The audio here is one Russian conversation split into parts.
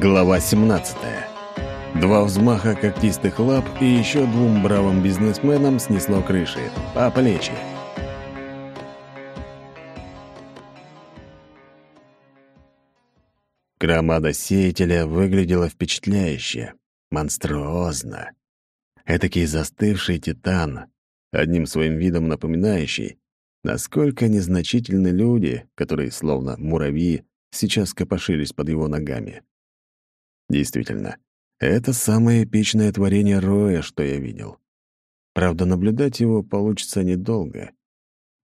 Глава 17. Два взмаха когтистых лап и еще двум бравым бизнесменам снесло крыши. По плечи. Громада сеятеля выглядела впечатляюще, монструозно. Этакий застывший титан, одним своим видом напоминающий, насколько незначительны люди, которые, словно муравьи, сейчас копошились под его ногами. Действительно, это самое эпичное творение Роя, что я видел. Правда, наблюдать его получится недолго.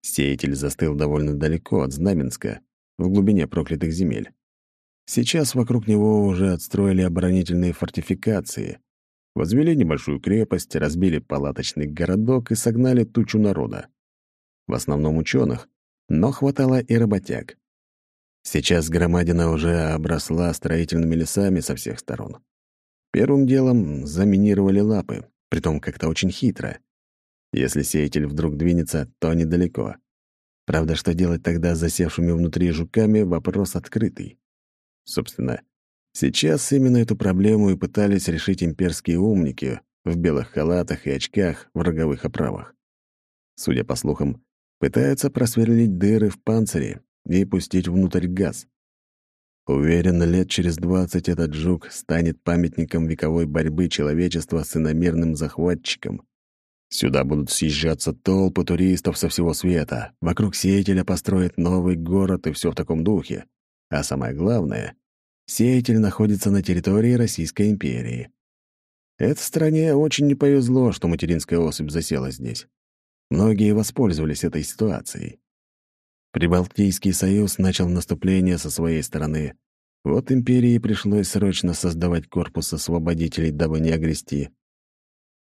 Сеятель застыл довольно далеко от Знаменска, в глубине проклятых земель. Сейчас вокруг него уже отстроили оборонительные фортификации, возвели небольшую крепость, разбили палаточный городок и согнали тучу народа. В основном ученых, но хватало и работяг. Сейчас громадина уже обросла строительными лесами со всех сторон. Первым делом заминировали лапы, притом как-то очень хитро. Если сеятель вдруг двинется, то недалеко. Правда, что делать тогда с засевшими внутри жуками — вопрос открытый. Собственно, сейчас именно эту проблему и пытались решить имперские умники в белых халатах и очках в роговых оправах. Судя по слухам, пытаются просверлить дыры в панцире и пустить внутрь газ. Уверен, лет через двадцать этот жук станет памятником вековой борьбы человечества с иномерным захватчиком. Сюда будут съезжаться толпы туристов со всего света, вокруг сеятеля построят новый город и все в таком духе. А самое главное, сеятель находится на территории Российской империи. Этой стране очень не повезло, что материнская особь засела здесь. Многие воспользовались этой ситуацией. Прибалтийский союз начал наступление со своей стороны. Вот империи пришлось срочно создавать корпус освободителей, дабы не огрести.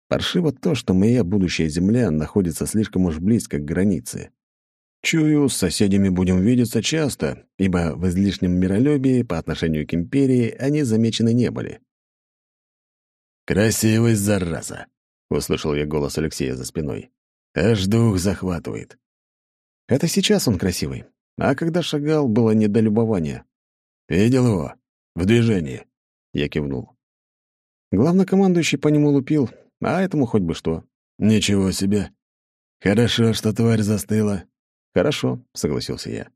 Паршиво то, что моя будущая земля находится слишком уж близко к границе. Чую, с соседями будем видеться часто, ибо в излишнем миролюбии по отношению к империи они замечены не были. «Красивый, зараза!» — услышал я голос Алексея за спиной. «Аж дух захватывает. Это сейчас он красивый. А когда шагал, было недолюбование. «Видел его? В движении?» Я кивнул. Главнокомандующий по нему лупил, а этому хоть бы что. «Ничего себе! Хорошо, что тварь застыла». «Хорошо», — согласился я.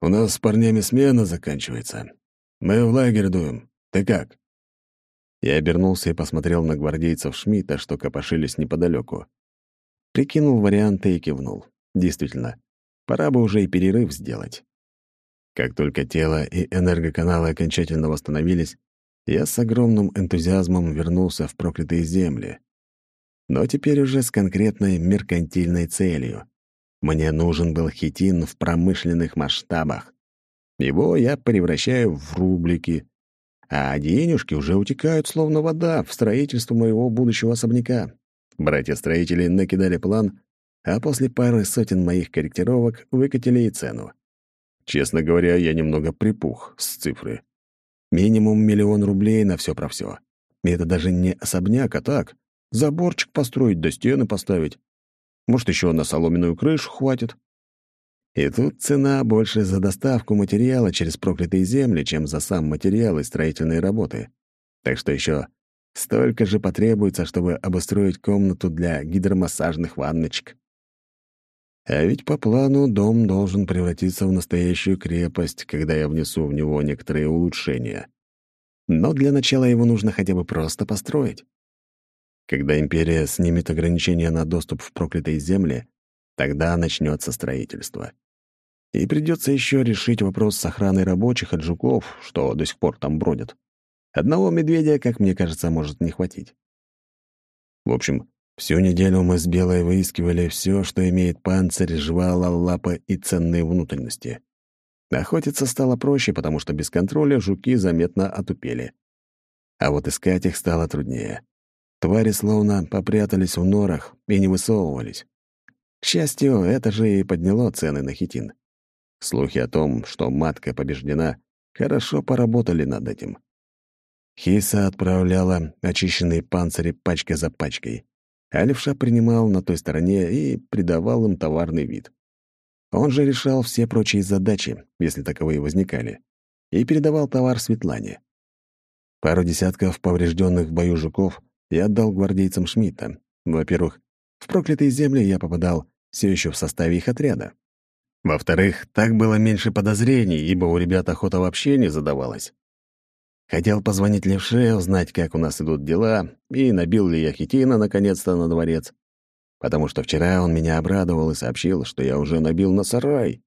«У нас с парнями смена заканчивается. Мы в лагерь дуем. Ты как?» Я обернулся и посмотрел на гвардейцев Шмидта, что копошились неподалеку. Прикинул варианты и кивнул. Действительно, пора бы уже и перерыв сделать. Как только тело и энергоканалы окончательно восстановились, я с огромным энтузиазмом вернулся в проклятые земли. Но теперь уже с конкретной меркантильной целью. Мне нужен был хитин в промышленных масштабах. Его я превращаю в рублики, а денежки уже утекают словно вода в строительство моего будущего особняка. Братья-строители накидали план, а после пары сотен моих корректировок выкатили и цену. Честно говоря, я немного припух с цифры. Минимум миллион рублей на все про все. И это даже не особняк, а так. Заборчик построить, до стены поставить. Может, еще на соломенную крышу хватит. И тут цена больше за доставку материала через проклятые земли, чем за сам материал и строительные работы. Так что еще столько же потребуется, чтобы обустроить комнату для гидромассажных ванночек. А ведь по плану дом должен превратиться в настоящую крепость, когда я внесу в него некоторые улучшения. Но для начала его нужно хотя бы просто построить. Когда империя снимет ограничения на доступ в проклятые земли, тогда начнется строительство. И придется еще решить вопрос с охраной рабочих от жуков, что до сих пор там бродят. Одного медведя, как мне кажется, может не хватить. В общем, Всю неделю мы с Белой выискивали все, что имеет панцирь, жвала, лапы и ценные внутренности. Охотиться стало проще, потому что без контроля жуки заметно отупели. А вот искать их стало труднее. Твари словно попрятались в норах и не высовывались. К счастью, это же и подняло цены на хитин. Слухи о том, что матка побеждена, хорошо поработали над этим. Хиса отправляла очищенные панцири пачка за пачкой а левша принимал на той стороне и придавал им товарный вид. Он же решал все прочие задачи, если таковые возникали, и передавал товар Светлане. Пару десятков поврежденных в бою жуков я отдал гвардейцам Шмидта. Во-первых, в проклятые земли я попадал все еще в составе их отряда. Во-вторых, так было меньше подозрений, ибо у ребят охота вообще не задавалась. Хотел позвонить Левше, узнать, как у нас идут дела, и набил ли я хитина наконец-то на дворец. Потому что вчера он меня обрадовал и сообщил, что я уже набил на сарай.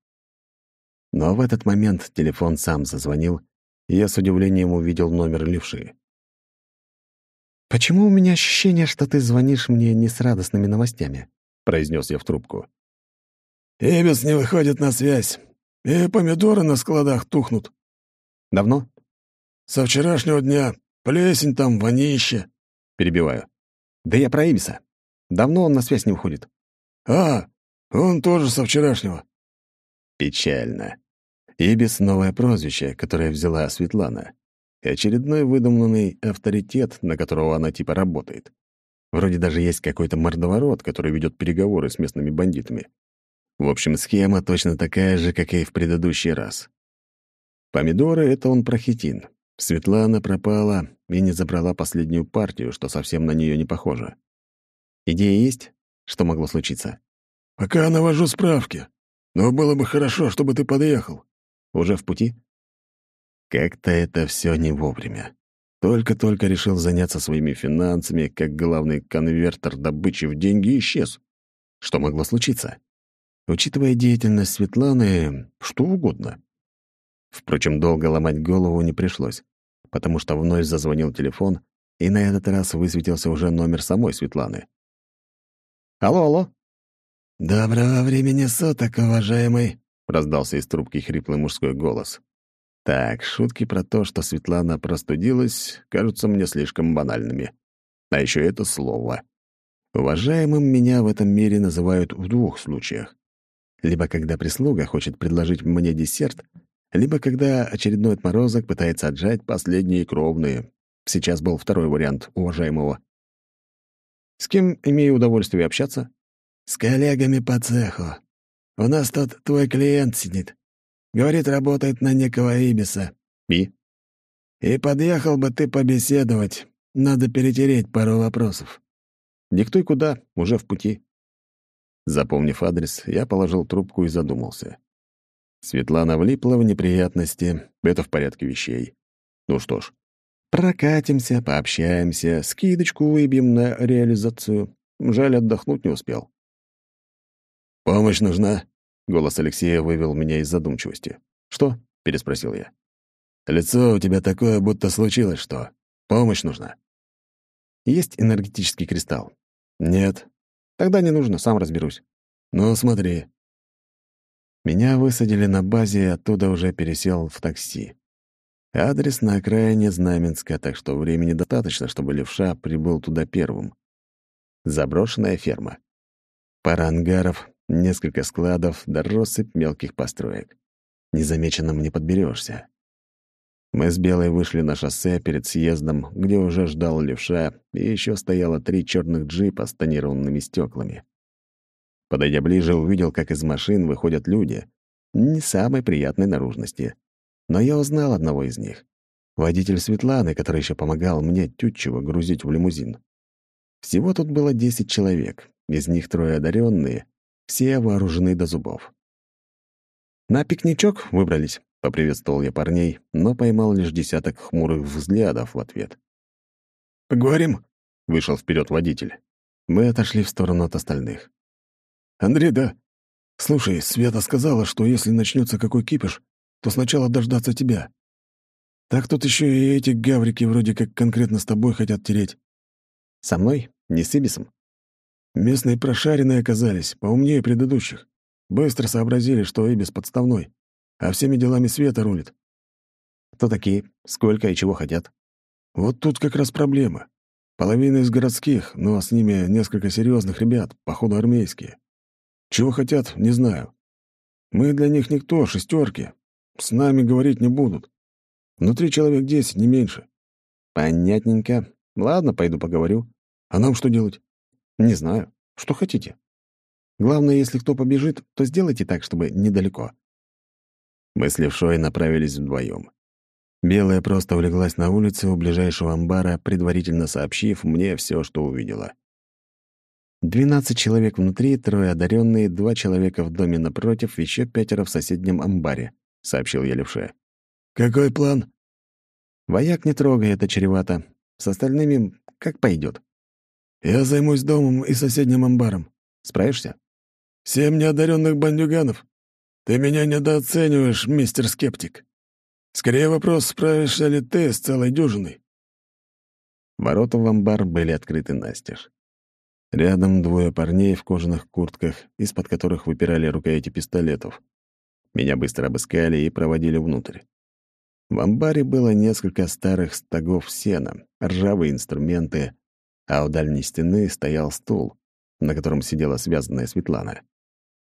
Но в этот момент телефон сам зазвонил, и я с удивлением увидел номер Левши. «Почему у меня ощущение, что ты звонишь мне не с радостными новостями?» — произнес я в трубку. «Эбис не выходит на связь, и помидоры на складах тухнут». «Давно?» «Со вчерашнего дня. Плесень там, вонище». Перебиваю. «Да я про Эбиса. Давно он на связь не выходит». «А, он тоже со вчерашнего». Печально. Ибис — новое прозвище, которое взяла Светлана. И очередной выдуманный авторитет, на которого она типа работает. Вроде даже есть какой-то мордоворот, который ведет переговоры с местными бандитами. В общем, схема точно такая же, как и в предыдущий раз. Помидоры — это он про хитин. Светлана пропала и не забрала последнюю партию, что совсем на нее не похоже. Идея есть? Что могло случиться? «Пока навожу справки. Но было бы хорошо, чтобы ты подъехал». «Уже в пути?» Как-то это все не вовремя. Только-только решил заняться своими финансами, как главный конвертер добычи в деньги исчез. Что могло случиться? Учитывая деятельность Светланы, что угодно. Впрочем, долго ломать голову не пришлось, потому что вновь зазвонил телефон, и на этот раз высветился уже номер самой Светланы. «Алло, алло!» «Доброго времени суток, уважаемый!» — раздался из трубки хриплый мужской голос. Так, шутки про то, что Светлана простудилась, кажутся мне слишком банальными. А еще это слово. Уважаемым меня в этом мире называют в двух случаях. Либо когда прислуга хочет предложить мне десерт, либо когда очередной отморозок пытается отжать последние кровные. Сейчас был второй вариант уважаемого. С кем имею удовольствие общаться? С коллегами по цеху. У нас тут твой клиент сидит. Говорит, работает на некого Ибиса. И? И подъехал бы ты побеседовать. Надо перетереть пару вопросов. Диктуй куда, уже в пути. Запомнив адрес, я положил трубку и задумался. Светлана влипла в неприятности, это в порядке вещей. Ну что ж, прокатимся, пообщаемся, скидочку выбьем на реализацию. Жаль, отдохнуть не успел. «Помощь нужна?» — голос Алексея вывел меня из задумчивости. «Что?» — переспросил я. «Лицо у тебя такое, будто случилось что. Помощь нужна». «Есть энергетический кристалл?» «Нет». «Тогда не нужно, сам разберусь». «Ну, смотри». Меня высадили на базе, и оттуда уже пересел в такси. Адрес на окраине Знаменска, так что времени достаточно, чтобы левша прибыл туда первым. Заброшенная ферма. Пара ангаров, несколько складов да россыпь мелких построек. Незамеченным не подберешься. Мы с Белой вышли на шоссе перед съездом, где уже ждал левша, и еще стояло три черных джипа с тонированными стеклами. Подойдя ближе, увидел, как из машин выходят люди. Не самой приятной наружности. Но я узнал одного из них. Водитель Светланы, который еще помогал мне Тютчева грузить в лимузин. Всего тут было десять человек, из них трое одаренные, все вооружены до зубов. «На пикничок выбрались», — поприветствовал я парней, но поймал лишь десяток хмурых взглядов в ответ. «Поговорим?» — вышел вперед водитель. Мы отошли в сторону от остальных. «Андрей, да. Слушай, Света сказала, что если начнется какой кипиш, то сначала дождаться тебя. Так тут еще и эти гаврики вроде как конкретно с тобой хотят тереть». «Со мной? Не с Ибисом?» Местные прошаренные оказались, поумнее предыдущих. Быстро сообразили, что Ибис подставной, а всеми делами Света рулит. Кто такие? Сколько и чего хотят? Вот тут как раз проблема. Половина из городских, но с ними несколько серьезных ребят, походу армейские. Чего хотят, не знаю. Мы для них никто, шестерки. С нами говорить не будут. Внутри человек десять, не меньше. Понятненько. Ладно, пойду поговорю. А нам что делать? Не знаю. Что хотите. Главное, если кто побежит, то сделайте так, чтобы недалеко. Мы с Левшой направились вдвоем. Белая просто улеглась на улице у ближайшего амбара, предварительно сообщив мне все, что увидела. Двенадцать человек внутри, трое одаренные, два человека в доме напротив, еще пятеро в соседнем амбаре, — сообщил я левше. «Какой план?» «Вояк не трогай, это чревато. С остальными как пойдет. «Я займусь домом и соседним амбаром. Справишься?» «Семь неодаренных бандюганов. Ты меня недооцениваешь, мистер Скептик. Скорее вопрос, справишься ли ты с целой дюжиной?» Ворота в амбар были открыты настежь. Рядом двое парней в кожаных куртках, из-под которых выпирали рукояти пистолетов. Меня быстро обыскали и проводили внутрь. В амбаре было несколько старых стогов сена, ржавые инструменты, а у дальней стены стоял стул, на котором сидела связанная Светлана.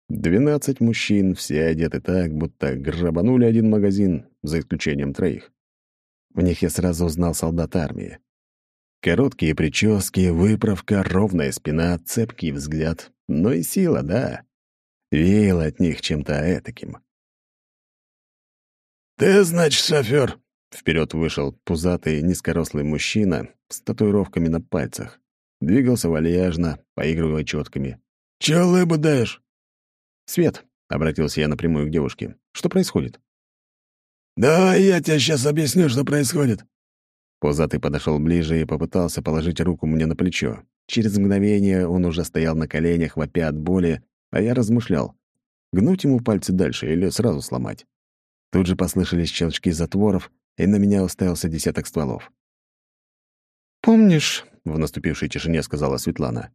Двенадцать мужчин, все одеты так, будто грабанули один магазин, за исключением троих. В них я сразу узнал солдат армии. Короткие прически, выправка, ровная спина, цепкий взгляд. Но и сила, да. Веяло от них чем-то этаким. «Ты, значит, шофер? Вперед вышел пузатый, низкорослый мужчина с татуировками на пальцах. Двигался вальяжно, поигрывая четками. «Чё лыбу даешь?» «Свет», — обратился я напрямую к девушке. «Что происходит?» «Давай я тебе сейчас объясню, что происходит. Пузатый подошел ближе и попытался положить руку мне на плечо. Через мгновение он уже стоял на коленях, вопя от боли, а я размышлял. Гнуть ему пальцы дальше или сразу сломать. Тут же послышались щелчки затворов, и на меня уставился десяток стволов. «Помнишь», — в наступившей тишине сказала Светлана,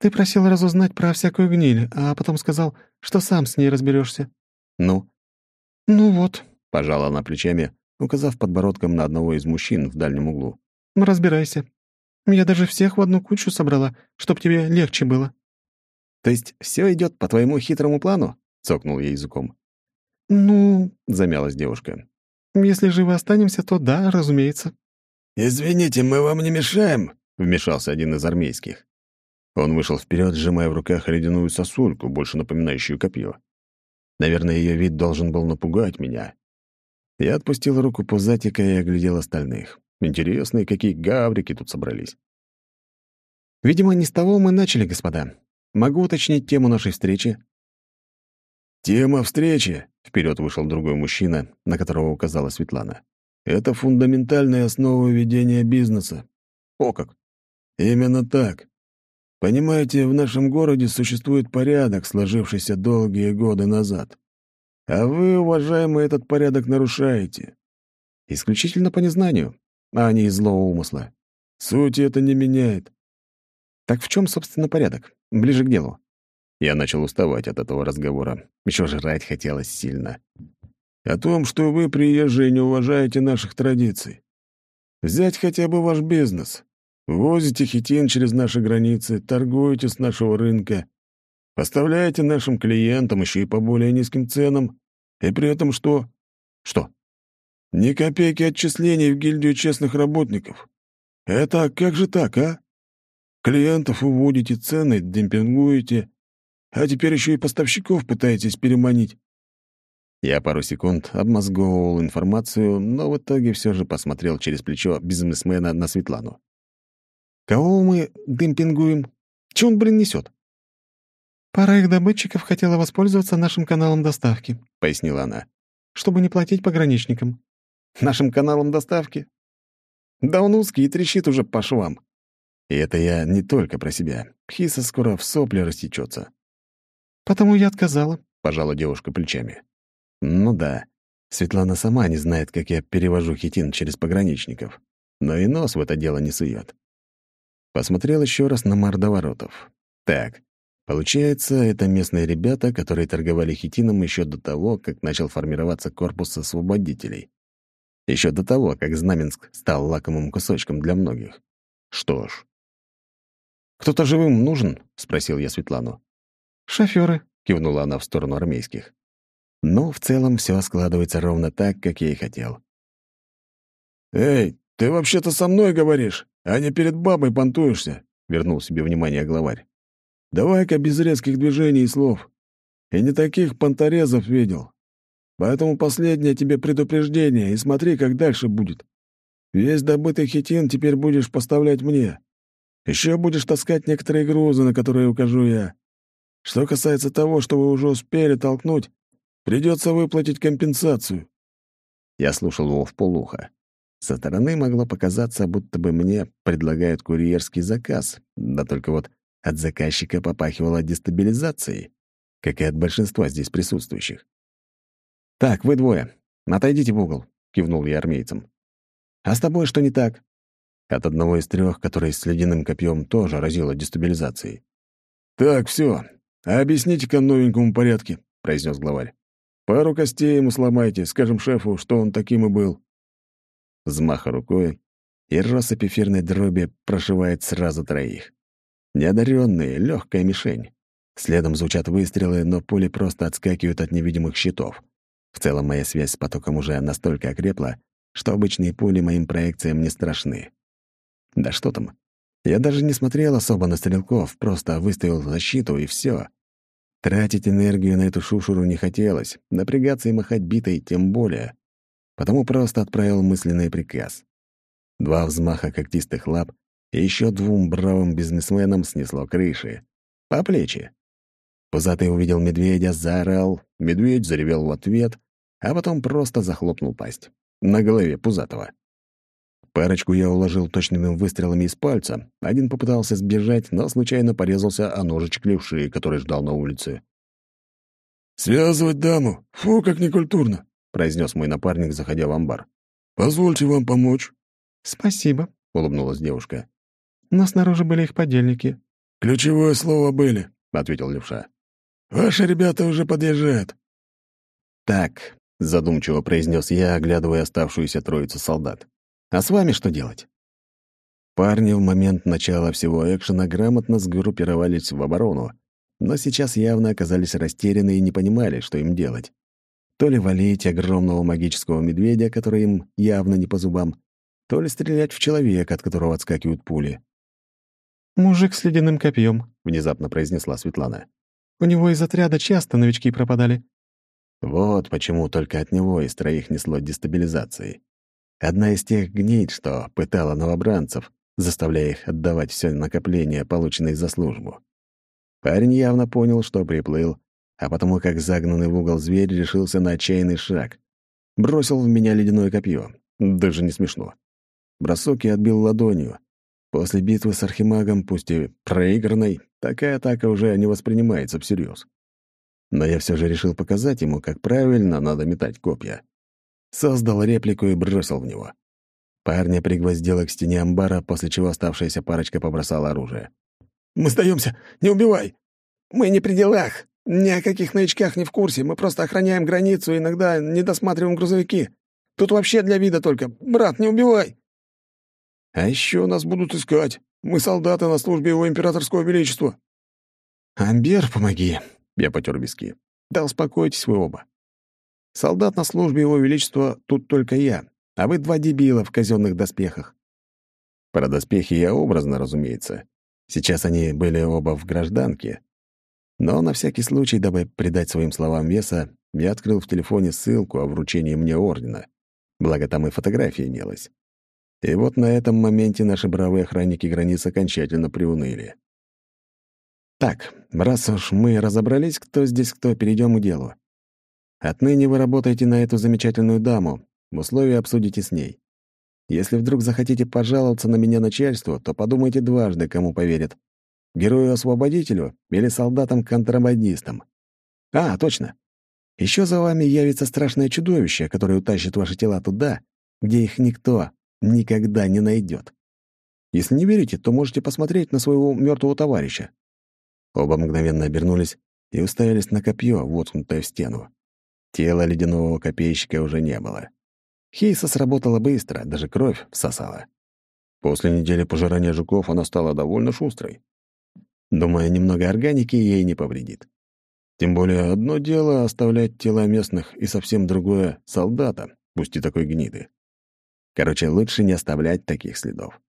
«ты просил разузнать про всякую гниль, а потом сказал, что сам с ней разберешься. «Ну?» «Ну вот», — пожала она плечами, указав подбородком на одного из мужчин в дальнем углу. «Разбирайся. Я даже всех в одну кучу собрала, чтоб тебе легче было». «То есть все идет по твоему хитрому плану?» — цокнул я языком. «Ну...» — замялась девушка. «Если живы останемся, то да, разумеется». «Извините, мы вам не мешаем», — вмешался один из армейских. Он вышел вперед, сжимая в руках ледяную сосульку, больше напоминающую копье. Наверное, ее вид должен был напугать меня, я отпустил руку пузатика и оглядел остальных. Интересные, какие гаврики тут собрались. Видимо, не с того мы начали, господа. Могу уточнить тему нашей встречи? Тема встречи, вперед вышел другой мужчина, на которого указала Светлана. Это фундаментальная основа ведения бизнеса. О как! Именно так. Понимаете, в нашем городе существует порядок, сложившийся долгие годы назад. А вы, уважаемый, этот порядок нарушаете. Исключительно по незнанию, а не из злого умысла. Суть это не меняет. Так в чем, собственно, порядок? Ближе к делу. Я начал уставать от этого разговора. Еще жрать хотелось сильно. О том, что вы, приезжие, не уважаете наших традиций. Взять хотя бы ваш бизнес. Возите хитин через наши границы, торгуете с нашего рынка, Поставляете нашим клиентам еще и по более низким ценам. И при этом что? Что? Ни копейки отчислений в гильдию честных работников. Это как же так, а? Клиентов уводите, цены демпингуете, а теперь еще и поставщиков пытаетесь переманить. Я пару секунд обмозговывал информацию, но в итоге все же посмотрел через плечо бизнесмена на Светлану. «Кого мы демпингуем? Че он, блин, несет? «Пара их добытчиков хотела воспользоваться нашим каналом доставки», — пояснила она. «Чтобы не платить пограничникам». «Нашим каналом доставки?» «Да он узкий и трещит уже по швам». И это я не только про себя. Хиса скоро в сопли растечется. «Потому я отказала», — пожала девушка плечами. «Ну да. Светлана сама не знает, как я перевожу хитин через пограничников. Но и нос в это дело не сует. Посмотрел еще раз на мордоворотов. Так, Получается, это местные ребята, которые торговали хитином еще до того, как начал формироваться корпус освободителей. Еще до того, как Знаменск стал лакомым кусочком для многих. Что ж. «Кто-то живым нужен?» — спросил я Светлану. «Шофёры», — кивнула она в сторону армейских. Ну, в целом, все складывается ровно так, как я и хотел. «Эй, ты вообще-то со мной говоришь, а не перед бабой понтуешься», — вернул себе внимание главарь. Давай-ка без резких движений и слов. И не таких понторезов видел. Поэтому последнее тебе предупреждение, и смотри, как дальше будет. Весь добытый хитин теперь будешь поставлять мне. Еще будешь таскать некоторые грузы, на которые укажу я. Что касается того, что вы уже успели толкнуть, придется выплатить компенсацию». Я слушал его в полуха. Со стороны могло показаться, будто бы мне предлагают курьерский заказ, да только вот от заказчика попахивало дестабилизацией, как и от большинства здесь присутствующих. «Так, вы двое. Отойдите в угол», — кивнул я армейцам. «А с тобой что не так?» От одного из трех, который с ледяным копьем тоже разило дестабилизацией. «Так, все. Объясните-ка новенькому порядке», — произнес главарь. «Пару костей ему сломайте, скажем шефу, что он таким и был». Взмаха рукой, и россыпь эфирной дроби прошивает сразу троих. Неодаренные, легкая мишень. Следом звучат выстрелы, но пули просто отскакивают от невидимых щитов. В целом, моя связь с потоком уже настолько окрепла, что обычные пули моим проекциям не страшны. Да что там. Я даже не смотрел особо на стрелков, просто выставил защиту, и все. Тратить энергию на эту шушуру не хотелось, напрягаться и махать битой тем более. Потому просто отправил мысленный приказ. Два взмаха когтистых лап, и еще двум бравым бизнесменам снесло крыши. По плечи. Пузатый увидел медведя, заорал, медведь заревел в ответ, а потом просто захлопнул пасть. На голове Пузатого. Парочку я уложил точными выстрелами из пальца. Один попытался сбежать, но случайно порезался о ножичек левши, который ждал на улице. «Связывать даму? Фу, как некультурно!» — произнес мой напарник, заходя в амбар. «Позвольте вам помочь». «Спасибо», — улыбнулась девушка. «Но снаружи были их подельники». «Ключевое слово «были», — ответил левша. «Ваши ребята уже подъезжают». «Так, — задумчиво произнес я, оглядывая оставшуюся троицу солдат. «А с вами что делать?» Парни в момент начала всего экшена грамотно сгруппировались в оборону, но сейчас явно оказались растеряны и не понимали, что им делать. То ли валить огромного магического медведя, который им явно не по зубам, то ли стрелять в человека, от которого отскакивают пули. «Мужик с ледяным копьем», — внезапно произнесла Светлана. «У него из отряда часто новички пропадали. Вот почему только от него из троих несло дестабилизацией. Одна из тех гнид, что пытала новобранцев, заставляя их отдавать все накопление, полученное за службу. Парень явно понял, что приплыл, а потому как загнанный в угол зверь решился на отчаянный шаг. Бросил в меня ледяное копье. Даже не смешно. Бросок я отбил ладонью. После битвы с Архимагом, пусть и проигранной, такая атака уже не воспринимается всерьез но я все же решил показать ему, как правильно надо метать копья. Создал реплику и бросил в него. Парня пригвоздило к стене амбара, после чего оставшаяся парочка побросала оружие. «Мы сдаемся! Не убивай! Мы не при делах! Ни о каких новичках не в курсе. Мы просто охраняем границу иногда не досматриваем грузовики. Тут вообще для вида только. Брат, не убивай!» «А еще нас будут искать. Мы солдаты на службе его императорского величества». «Амбер, помоги!» Я потер виски. Да успокойтесь вы оба. Солдат на службе его величества тут только я, а вы два дебила в казенных доспехах. Про доспехи я образно, разумеется. Сейчас они были оба в гражданке. Но на всякий случай, дабы придать своим словам веса, я открыл в телефоне ссылку о вручении мне ордена. Благо, там и фотография имелась. И вот на этом моменте наши бравые охранники границ окончательно приуныли. Так, раз уж мы разобрались, кто здесь кто, перейдем к делу. Отныне вы работаете на эту замечательную даму, условия обсудите с ней. Если вдруг захотите пожаловаться на меня начальству, то подумайте дважды, кому поверят. Герою-освободителю или солдатам-контрабандистам. А, точно. Еще за вами явится страшное чудовище, которое утащит ваши тела туда, где их никто никогда не найдет. Если не верите, то можете посмотреть на своего мертвого товарища. Оба мгновенно обернулись и уставились на копье, воткнутое в стену. Тела ледяного копейщика уже не было. Хейса сработала быстро, даже кровь всосала. После недели пожирания жуков она стала довольно шустрой. Думаю, немного органики ей не повредит. Тем более одно дело оставлять тела местных и совсем другое — солдата, пусть и такой гниды. Короче, лучше не оставлять таких следов.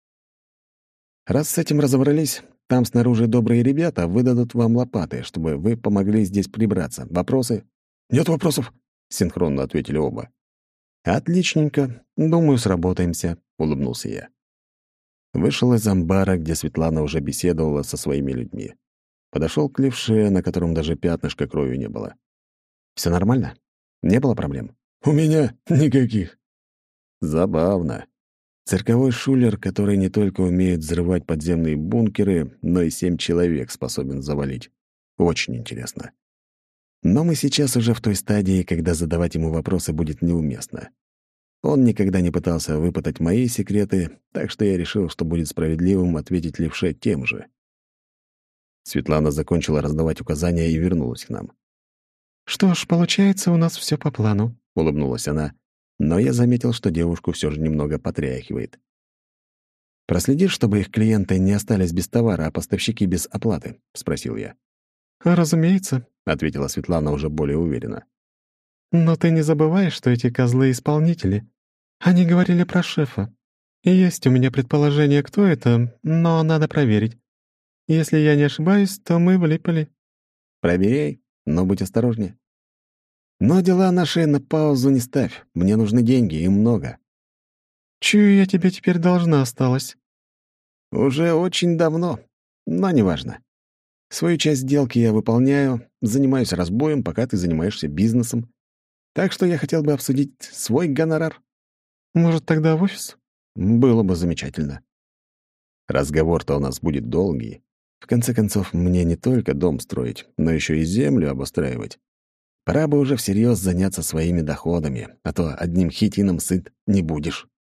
Раз с этим разобрались, там снаружи добрые ребята выдадут вам лопаты, чтобы вы помогли здесь прибраться. Вопросы? Нет вопросов. — синхронно ответили оба. «Отличненько. Думаю, сработаемся», — улыбнулся я. Вышел из амбара, где Светлана уже беседовала со своими людьми. Подошел к левше, на котором даже пятнышка крови не было. Все нормально? Не было проблем?» «У меня никаких». Забавно. Цирковой шулер, который не только умеет взрывать подземные бункеры, но и семь человек способен завалить. Очень интересно. Но мы сейчас уже в той стадии, когда задавать ему вопросы будет неуместно. Он никогда не пытался выпытать мои секреты, так что я решил, что будет справедливым ответить левше тем же. Светлана закончила раздавать указания и вернулась к нам. «Что ж, получается, у нас все по плану», — улыбнулась она, но я заметил, что девушку все же немного потряхивает. «Проследишь, чтобы их клиенты не остались без товара, а поставщики без оплаты?» — спросил я. «Разумеется», — ответила Светлана уже более уверенно. «Но ты не забывай, что эти козлы — исполнители. Они говорили про шефа. И есть у меня предположение, кто это, но надо проверить. Если я не ошибаюсь, то мы влипали». «Проверяй, но будь осторожнее. Но дела наши на паузу не ставь. Мне нужны деньги, и много. Чую, я тебе теперь должна осталась. Уже очень давно, но неважно. Свою часть сделки я выполняю, занимаюсь разбоем, пока ты занимаешься бизнесом. Так что я хотел бы обсудить свой гонорар. Может, тогда в офис? Было бы замечательно. Разговор-то у нас будет долгий. В конце концов, мне не только дом строить, но еще и землю обустраивать. Пора бы уже всерьез заняться своими доходами, а то одним хитином сыт не будешь.